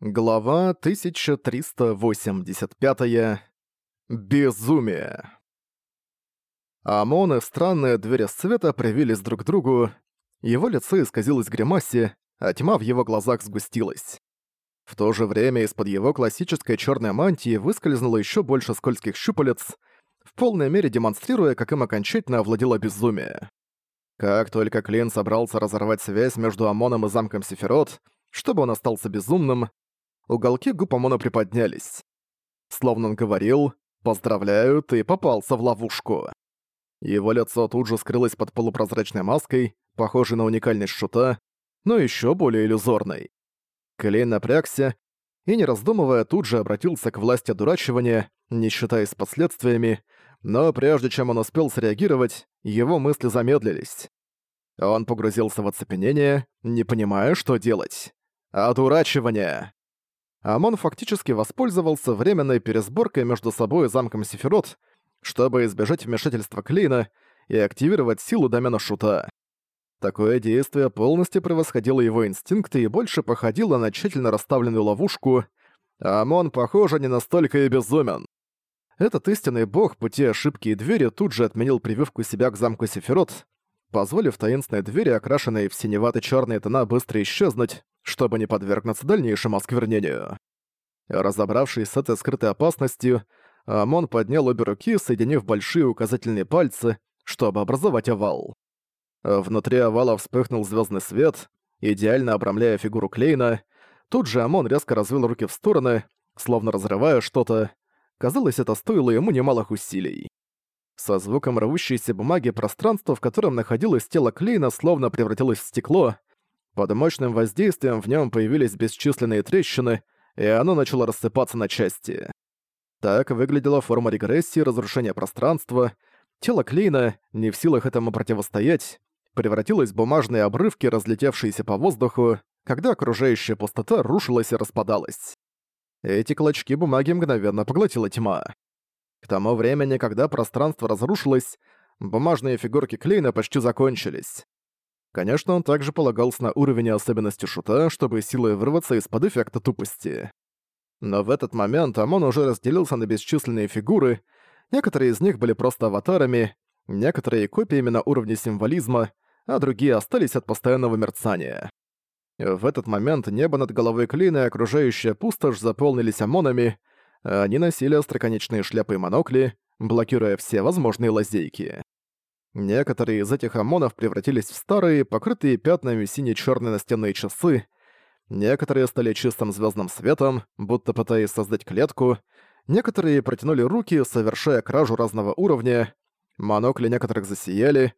Глава 1385. Безумие. Амон и странные двери света привились друг к другу, его лицо исказилось гримасе, а тьма в его глазах сгустилась. В то же время из-под его классической черной мантии выскользнуло еще больше скользких щупалец, в полной мере демонстрируя, как им окончательно овладело безумие. Как только Клин собрался разорвать связь между Амоном и замком Сефирот, чтобы он остался безумным, уголки губ Амона приподнялись. Словно он говорил «Поздравляю, ты попался в ловушку». Его лицо тут же скрылось под полупрозрачной маской, похожей на уникальность шута, но еще более иллюзорной. Клейн напрягся и, не раздумывая, тут же обратился к власти одурачивания, не считаясь последствиями, но прежде чем он успел среагировать, его мысли замедлились. Он погрузился в оцепенение, не понимая, что делать. Одурачивание! Амон фактически воспользовался временной пересборкой между собой и замком Сефирот, чтобы избежать вмешательства Клейна и активировать силу домена Шута. Такое действие полностью превосходило его инстинкты и больше походило на тщательно расставленную ловушку, Амон, похоже, не настолько и безумен. Этот истинный бог пути ошибки и двери тут же отменил прививку себя к замку Сефирот, позволив таинственной двери, окрашенной в синевато-чёрные тона, быстро исчезнуть, чтобы не подвергнуться дальнейшему осквернению. Разобравшись с этой скрытой опасностью, Амон поднял обе руки, соединив большие указательные пальцы, чтобы образовать овал. Внутри овала вспыхнул звездный свет, идеально обрамляя фигуру Клейна. Тут же Амон резко развел руки в стороны, словно разрывая что-то. Казалось, это стоило ему немалых усилий. Со звуком рвущейся бумаги пространство, в котором находилось тело Клейна, словно превратилось в стекло, под мощным воздействием в нем появились бесчисленные трещины, и оно начало рассыпаться на части. Так выглядела форма регрессии разрушения пространства. Тело Клейна, не в силах этому противостоять, превратилось в бумажные обрывки, разлетевшиеся по воздуху, когда окружающая пустота рушилась и распадалась. Эти клочки бумаги мгновенно поглотила тьма. К тому времени, когда пространство разрушилось, бумажные фигурки Клейна почти закончились. Конечно, он также полагался на уровень особенности шута, чтобы силой вырваться из-под эффекта тупости. Но в этот момент Амон уже разделился на бесчисленные фигуры, некоторые из них были просто аватарами, некоторые копиями на уровне символизма, а другие остались от постоянного мерцания. В этот момент небо над головой Клина и окружающая пустошь заполнились ОМОНами, а они носили остроконечные шляпы и монокли, блокируя все возможные лазейки. Некоторые из этих ОМОНов превратились в старые, покрытые пятнами сине-чёрные настенные часы, некоторые стали чистым звездным светом, будто пытаясь создать клетку, некоторые протянули руки, совершая кражу разного уровня, монокли некоторых засияли,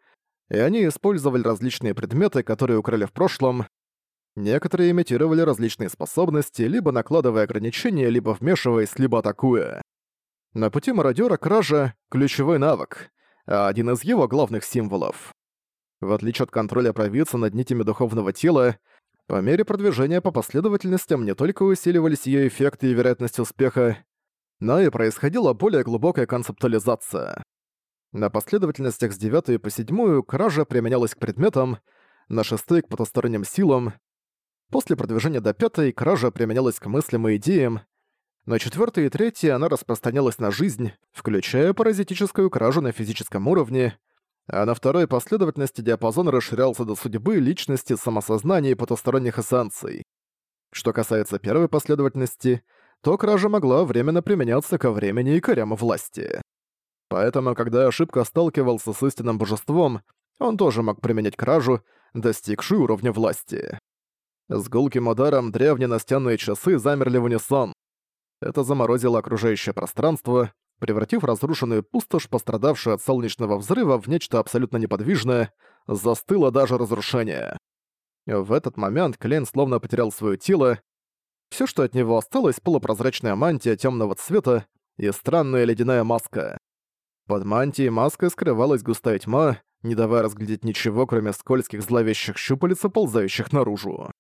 и они использовали различные предметы, которые украли в прошлом, Некоторые имитировали различные способности, либо накладывая ограничения, либо вмешиваясь, либо атакуя. На пути мародёра кража — ключевой навык один из его главных символов. В отличие от контроля провидца над нитями духовного тела, по мере продвижения по последовательностям не только усиливались ее эффекты и вероятность успеха, но и происходила более глубокая концептуализация. На последовательностях с 9 по 7 кража применялась к предметам, на 6 к потусторонним силам, после продвижения до 5 кража применялась к мыслям и идеям, на четвёртой и третьей она распространялась на жизнь, включая паразитическую кражу на физическом уровне, а на второй последовательности диапазон расширялся до судьбы, личности, самосознания и потусторонних эссенций. Что касается первой последовательности, то кража могла временно применяться ко времени и корям власти. Поэтому, когда ошибка сталкивался с истинным божеством, он тоже мог применять кражу, достигшую уровня власти. С гулким ударом древние настенные часы замерли в унисон. Это заморозило окружающее пространство, превратив разрушенную пустошь, пострадавшую от солнечного взрыва, в нечто абсолютно неподвижное, застыло даже разрушение. В этот момент Клейн словно потерял свое тело. Все, что от него осталось, полупрозрачная мантия темного цвета и странная ледяная маска. Под мантией маской скрывалась густая тьма, не давая разглядеть ничего, кроме скользких зловещих щупалец, ползающих наружу.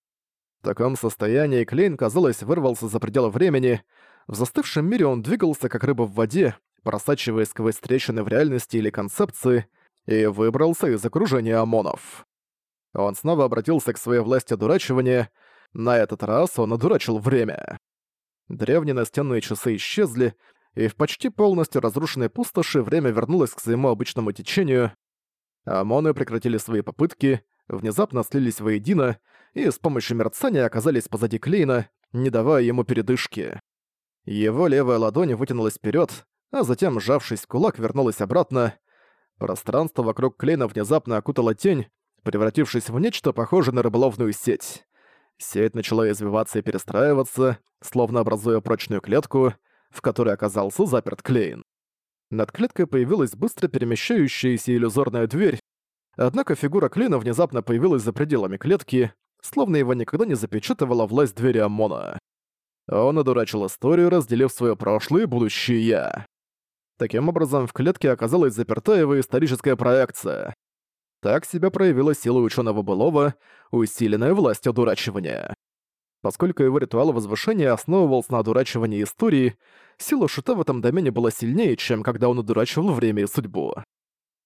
В таком состоянии Клейн, казалось, вырвался за пределы времени, в застывшем мире он двигался как рыба в воде, просачиваясь сквозь трещины в реальности или концепции, и выбрался из окружения ОМОНов. Он снова обратился к своей власти одурачивания, На этот раз он одурачил время. Древние настенные часы исчезли, и в почти полностью разрушенной пустоши время вернулось к своему обычному течению. Амоны прекратили свои попытки, внезапно слились воедино и с помощью мерцания оказались позади Клейна, не давая ему передышки. Его левая ладонь вытянулась вперед, а затем, сжавшись в кулак, вернулась обратно. Пространство вокруг Клейна внезапно окутала тень, превратившись в нечто похожее на рыболовную сеть. Сеть начала извиваться и перестраиваться, словно образуя прочную клетку, в которой оказался заперт Клейн. Над клеткой появилась быстро перемещающаяся иллюзорная дверь, однако фигура Клейна внезапно появилась за пределами клетки, словно его никогда не запечатывала власть двери ОМОНа. Он одурачил историю, разделив свое прошлое и будущее «я». Таким образом, в клетке оказалась заперта его историческая проекция. Так себя проявила сила ученого былого, усиленная власть одурачивания. Поскольку его ритуал возвышения основывался на одурачивании истории, сила Шута в этом домене была сильнее, чем когда он одурачивал время и судьбу.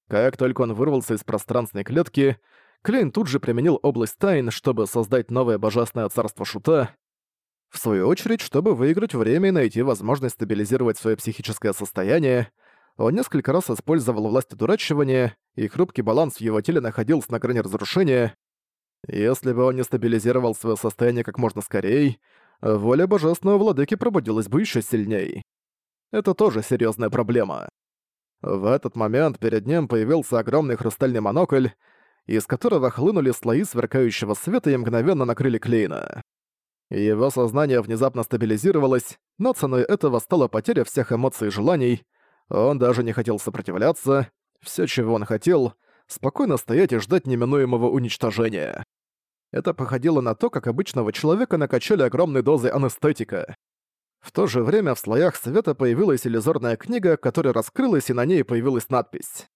Как только он вырвался из пространственной клетки, Клейн тут же применил область тайн, чтобы создать новое божественное царство Шута. В свою очередь, чтобы выиграть время и найти возможность стабилизировать свое психическое состояние, он несколько раз использовал власть одурачивания, и хрупкий баланс в его теле находился на грани разрушения. Если бы он не стабилизировал свое состояние как можно скорее, воля божественного владыки пробудилась бы еще сильней. Это тоже серьезная проблема. В этот момент перед ним появился огромный хрустальный монокль, из которого хлынули слои сверкающего света и мгновенно накрыли Клейна. Его сознание внезапно стабилизировалось, но ценой этого стала потеря всех эмоций и желаний. Он даже не хотел сопротивляться. Все, чего он хотел — спокойно стоять и ждать неминуемого уничтожения. Это походило на то, как обычного человека накачали огромной дозой анестетика. В то же время в слоях света появилась иллюзорная книга, которая раскрылась, и на ней появилась надпись.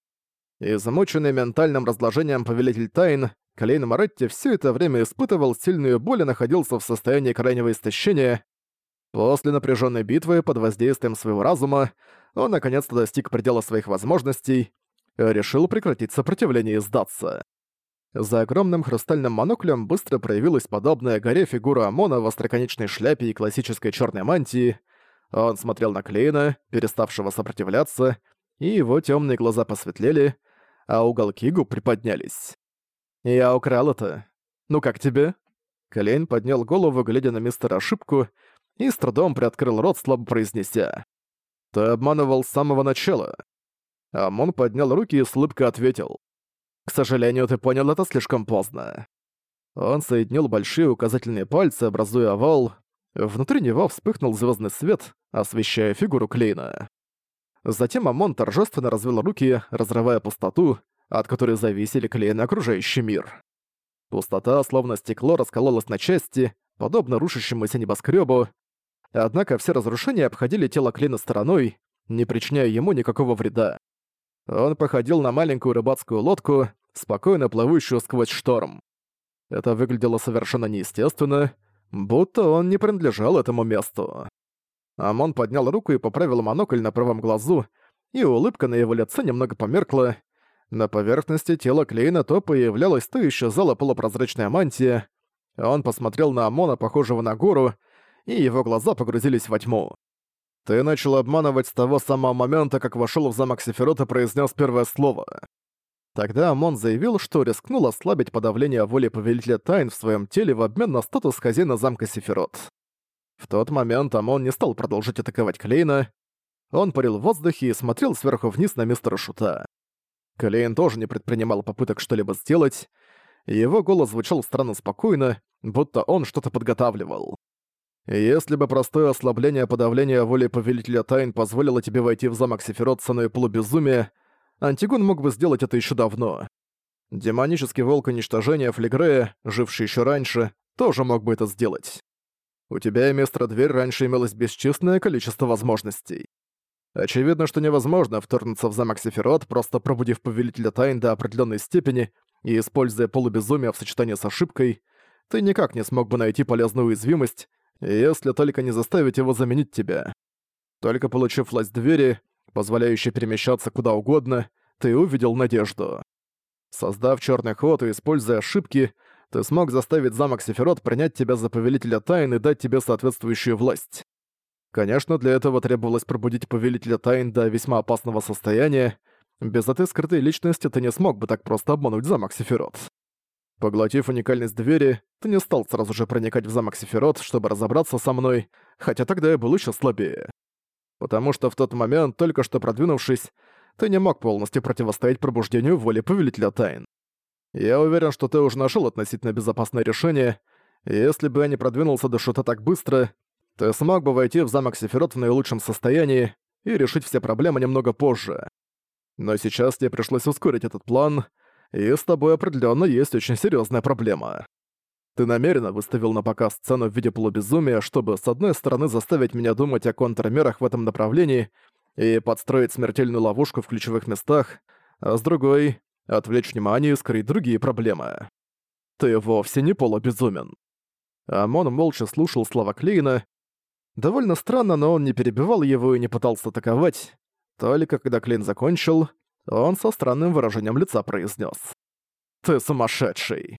И замученный ментальным разложением повелитель тайн, Калейн Моретти все это время испытывал сильную боль и находился в состоянии крайнего истощения. После напряженной битвы под воздействием своего разума он наконец-то достиг предела своих возможностей, решил прекратить сопротивление и сдаться. За огромным хрустальным моноклем быстро проявилась подобная горе фигура Амона в остроконечной шляпе и классической черной мантии. Он смотрел на Клейна, переставшего сопротивляться, и его темные глаза посветлели, а уголки губ приподнялись. «Я украл это. Ну как тебе?» Клейн поднял голову, глядя на мистера Ошибку, и с трудом приоткрыл рот, слабо произнеся. «Ты обманывал с самого начала». Амон поднял руки и с улыбкой ответил. «К сожалению, ты понял это слишком поздно». Он соединил большие указательные пальцы, образуя овал. Внутри него вспыхнул звездный свет, освещая фигуру Клейна. Затем Амон торжественно развел руки, разрывая пустоту, от которой зависели клеен окружающий мир. Пустота, словно стекло, раскололась на части, подобно рушащемуся небоскребу. Однако все разрушения обходили тело Клина стороной, не причиняя ему никакого вреда. Он походил на маленькую рыбацкую лодку, спокойно плывущую сквозь шторм. Это выглядело совершенно неестественно, будто он не принадлежал этому месту. Амон поднял руку и поправил монокль на правом глазу, и улыбка на его лице немного померкла. На поверхности тела Клейна то появлялась, то исчезала полупрозрачная мантия. Он посмотрел на Амона, похожего на гору, и его глаза погрузились во тьму. «Ты начал обманывать с того самого момента, как вошел в замок Сефирот и произнес первое слово». Тогда Амон заявил, что рискнул ослабить подавление воли Повелителя Тайн в своем теле в обмен на статус хозяина замка Сефирот. В тот момент Амон не стал продолжить атаковать Клейна. Он парил в воздухе и смотрел сверху вниз на мистера Шута. Клейн тоже не предпринимал попыток что-либо сделать. Его голос звучал странно спокойно, будто он что-то подготавливал. «Если бы простое ослабление подавления воли Повелителя Тайн позволило тебе войти в замок Сефирот ценой полубезумия, Антигон мог бы сделать это еще давно. Демонический волк уничтожения Флегрея, живший еще раньше, тоже мог бы это сделать. У тебя и мистера Дверь раньше имелось бесчисленное количество возможностей. Очевидно, что невозможно вторгнуться в замок Сефирот, просто пробудив Повелителя Тайн до определенной степени и используя полубезумие в сочетании с ошибкой, ты никак не смог бы найти полезную уязвимость, если только не заставить его заменить тебя. Только получив власть двери, позволяющей перемещаться куда угодно, ты увидел надежду. Создав черный ход и используя ошибки, ты смог заставить замок Сефирот принять тебя за повелителя тайн и дать тебе соответствующую власть. Конечно, для этого требовалось пробудить повелителя тайн до весьма опасного состояния. Без этой скрытой личности ты не смог бы так просто обмануть замок Сефирот. Поглотив уникальность двери, ты не стал сразу же проникать в замок Сефирот, чтобы разобраться со мной, хотя тогда я был еще слабее. Потому что в тот момент, только что продвинувшись, ты не мог полностью противостоять пробуждению воли Повелителя Тайн. Я уверен, что ты уже нашел относительно безопасное решение, если бы я не продвинулся до шута так быстро, ты смог бы войти в замок Сефирот в наилучшем состоянии и решить все проблемы немного позже. Но сейчас тебе пришлось ускорить этот план, и с тобой определенно есть очень серьезная проблема. Ты намеренно выставил на показ сцену в виде полубезумия, чтобы, с одной стороны, заставить меня думать о контрмерах в этом направлении и подстроить смертельную ловушку в ключевых местах, а с другой — отвлечь внимание и скрыть другие проблемы. Ты вовсе не полубезумен. Амон молча слушал слова Клейна. Довольно странно, но он не перебивал его и не пытался атаковать. Только когда Клейн закончил, он со странным выражением лица произнес: «Ты сумасшедший!»